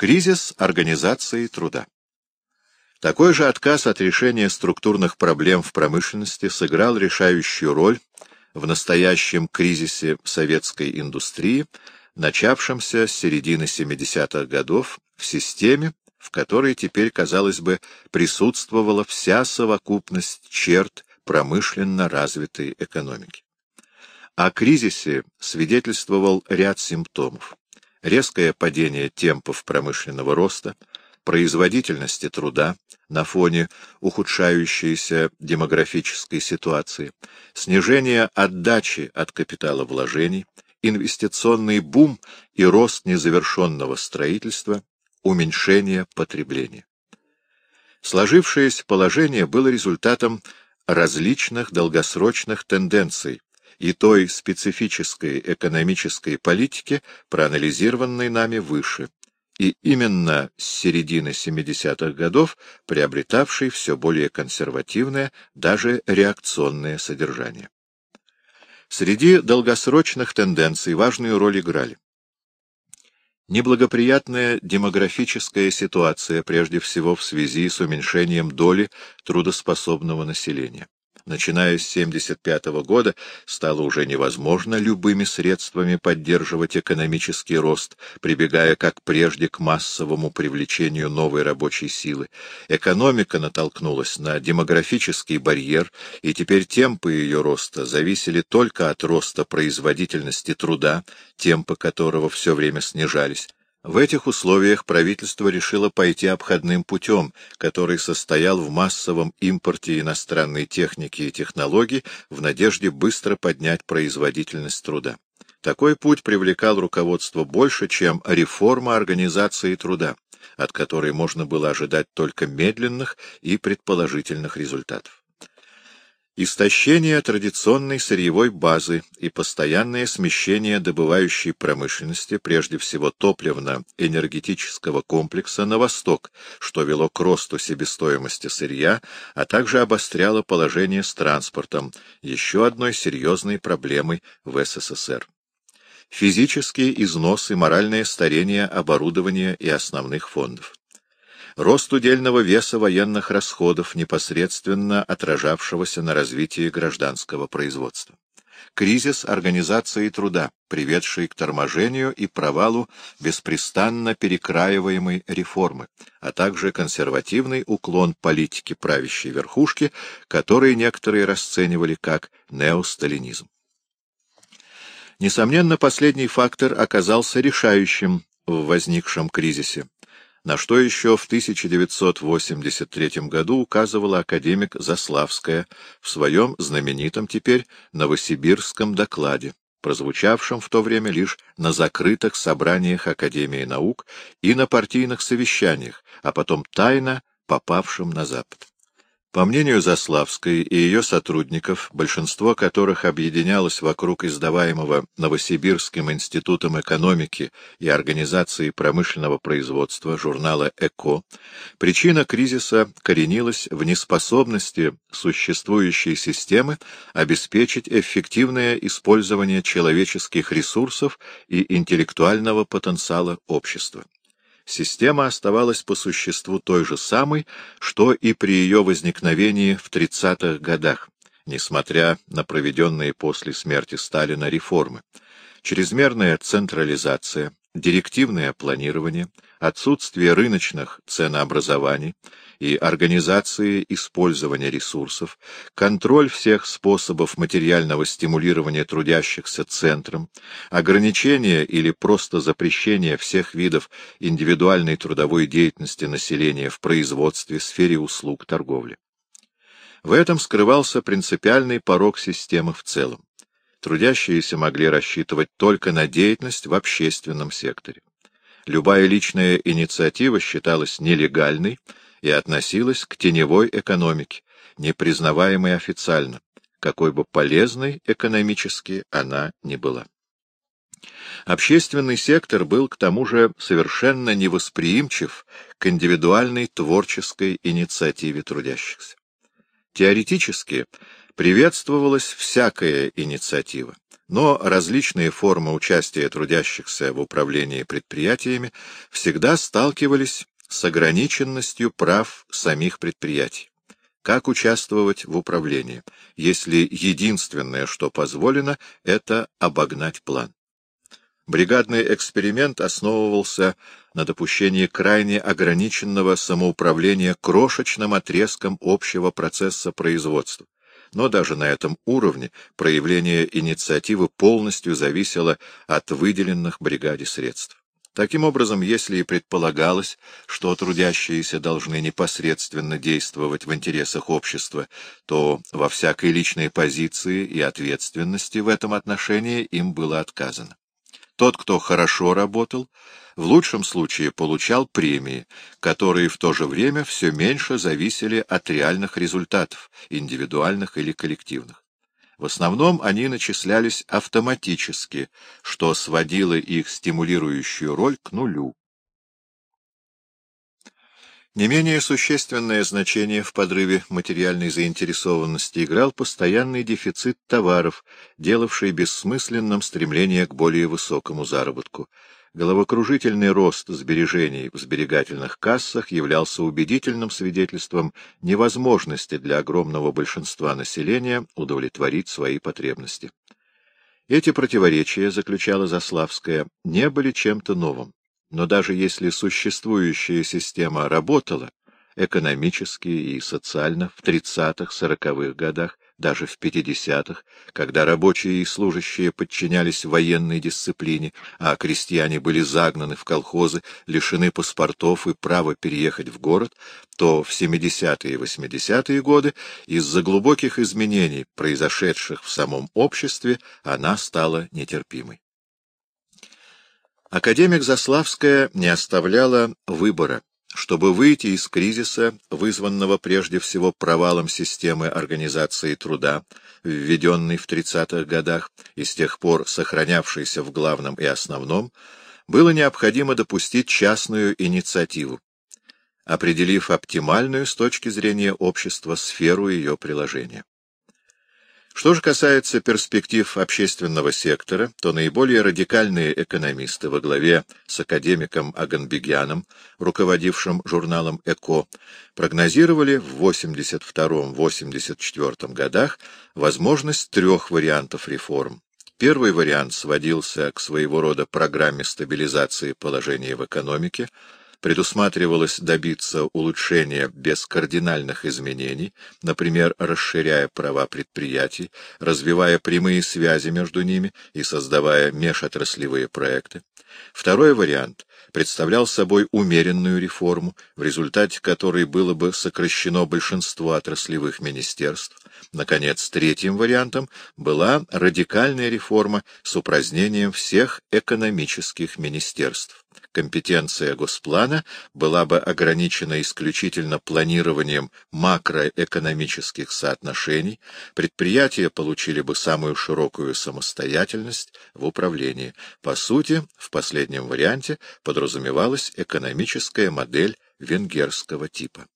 Кризис организации труда. Такой же отказ от решения структурных проблем в промышленности сыграл решающую роль в настоящем кризисе советской индустрии, начавшемся с середины 70-х годов в системе, в которой теперь, казалось бы, присутствовала вся совокупность черт промышленно развитой экономики. О кризисе свидетельствовал ряд симптомов. Резкое падение темпов промышленного роста, производительности труда на фоне ухудшающейся демографической ситуации, снижение отдачи от капитала вложений, инвестиционный бум и рост незавершенного строительства, уменьшение потребления. Сложившееся положение было результатом различных долгосрочных тенденций и той специфической экономической политики, проанализированной нами выше, и именно с середины 70-х годов приобретавшей все более консервативное, даже реакционное содержание. Среди долгосрочных тенденций важную роль играли Неблагоприятная демографическая ситуация, прежде всего в связи с уменьшением доли трудоспособного населения начиная с 1975 года, стало уже невозможно любыми средствами поддерживать экономический рост, прибегая, как прежде, к массовому привлечению новой рабочей силы. Экономика натолкнулась на демографический барьер, и теперь темпы ее роста зависели только от роста производительности труда, темпы которого все время снижались. В этих условиях правительство решило пойти обходным путем, который состоял в массовом импорте иностранной техники и технологий в надежде быстро поднять производительность труда. Такой путь привлекал руководство больше, чем реформа организации труда, от которой можно было ожидать только медленных и предположительных результатов. Истощение традиционной сырьевой базы и постоянное смещение добывающей промышленности, прежде всего топливно-энергетического комплекса, на восток, что вело к росту себестоимости сырья, а также обостряло положение с транспортом, еще одной серьезной проблемой в СССР. Износ и моральное старение оборудования и основных фондов рост удельного веса военных расходов, непосредственно отражавшегося на развитии гражданского производства. Кризис организации труда, приведший к торможению и провалу беспрестанно перекраиваемой реформы, а также консервативный уклон политики правящей верхушки, который некоторые расценивали как неосталинизм. Несомненно, последний фактор оказался решающим в возникшем кризисе, на что еще в 1983 году указывала академик Заславская в своем знаменитом теперь Новосибирском докладе, прозвучавшем в то время лишь на закрытых собраниях Академии наук и на партийных совещаниях, а потом тайно попавшем на Запад. По мнению Заславской и ее сотрудников, большинство которых объединялось вокруг издаваемого Новосибирским институтом экономики и организации промышленного производства журнала «Эко», причина кризиса коренилась в неспособности существующей системы обеспечить эффективное использование человеческих ресурсов и интеллектуального потенциала общества система оставалась по существу той же самой, что и при ее возникновении в 30-х годах, несмотря на проведенные после смерти Сталина реформы. Чрезмерная централизация, директивное планирование, отсутствие рыночных ценообразований и организации использования ресурсов, контроль всех способов материального стимулирования трудящихся центром, ограничение или просто запрещение всех видов индивидуальной трудовой деятельности населения в производстве, сфере услуг, торговли. В этом скрывался принципиальный порог системы в целом. Трудящиеся могли рассчитывать только на деятельность в общественном секторе. Любая личная инициатива считалась нелегальной и относилась к теневой экономике, не признаваемой официально, какой бы полезной экономически она ни была. Общественный сектор был, к тому же, совершенно невосприимчив к индивидуальной творческой инициативе трудящихся. Теоретически приветствовалась всякая инициатива, но различные формы участия трудящихся в управлении предприятиями всегда сталкивались с ограниченностью прав самих предприятий. Как участвовать в управлении, если единственное, что позволено, это обогнать план? Бригадный эксперимент основывался на допущении крайне ограниченного самоуправления крошечным отрезком общего процесса производства. Но даже на этом уровне проявление инициативы полностью зависело от выделенных бригаде средств. Таким образом, если и предполагалось, что трудящиеся должны непосредственно действовать в интересах общества, то во всякой личной позиции и ответственности в этом отношении им было отказано. Тот, кто хорошо работал, в лучшем случае получал премии, которые в то же время все меньше зависели от реальных результатов, индивидуальных или коллективных. В основном они начислялись автоматически, что сводило их стимулирующую роль к нулю. Не менее существенное значение в подрыве материальной заинтересованности играл постоянный дефицит товаров, делавший бессмысленным стремление к более высокому заработку. Головокружительный рост сбережений в сберегательных кассах являлся убедительным свидетельством невозможности для огромного большинства населения удовлетворить свои потребности. Эти противоречия, заключала Заславская, не были чем-то новым. Но даже если существующая система работала экономически и социально в 30-40-х годах, даже в 50-х, когда рабочие и служащие подчинялись военной дисциплине, а крестьяне были загнаны в колхозы, лишены паспортов и права переехать в город, то в 70-е и 80-е годы из-за глубоких изменений, произошедших в самом обществе, она стала нетерпимой. Академик Заславская не оставляла выбора. Чтобы выйти из кризиса, вызванного прежде всего провалом системы организации труда, введенной в 30-х годах и с тех пор сохранявшейся в главном и основном, было необходимо допустить частную инициативу, определив оптимальную с точки зрения общества сферу ее приложения. Что же касается перспектив общественного сектора, то наиболее радикальные экономисты во главе с академиком Аганбегяном, руководившим журналом «Эко», прогнозировали в 82-84 годах возможность трех вариантов реформ. Первый вариант сводился к своего рода программе стабилизации положения в экономике, предусматривалось добиться улучшения без кардинальных изменений, например, расширяя права предприятий, развивая прямые связи между ними и создавая межотраслевые проекты. Второй вариант представлял собой умеренную реформу, в результате которой было бы сокращено большинство отраслевых министерств. Наконец, третьим вариантом была радикальная реформа с упразднением всех экономических министерств. Компетенция Госплана была бы ограничена исключительно планированием макроэкономических соотношений, предприятия получили бы самую широкую самостоятельность в управлении. По сути, в последнем варианте подразумевалась экономическая модель венгерского типа.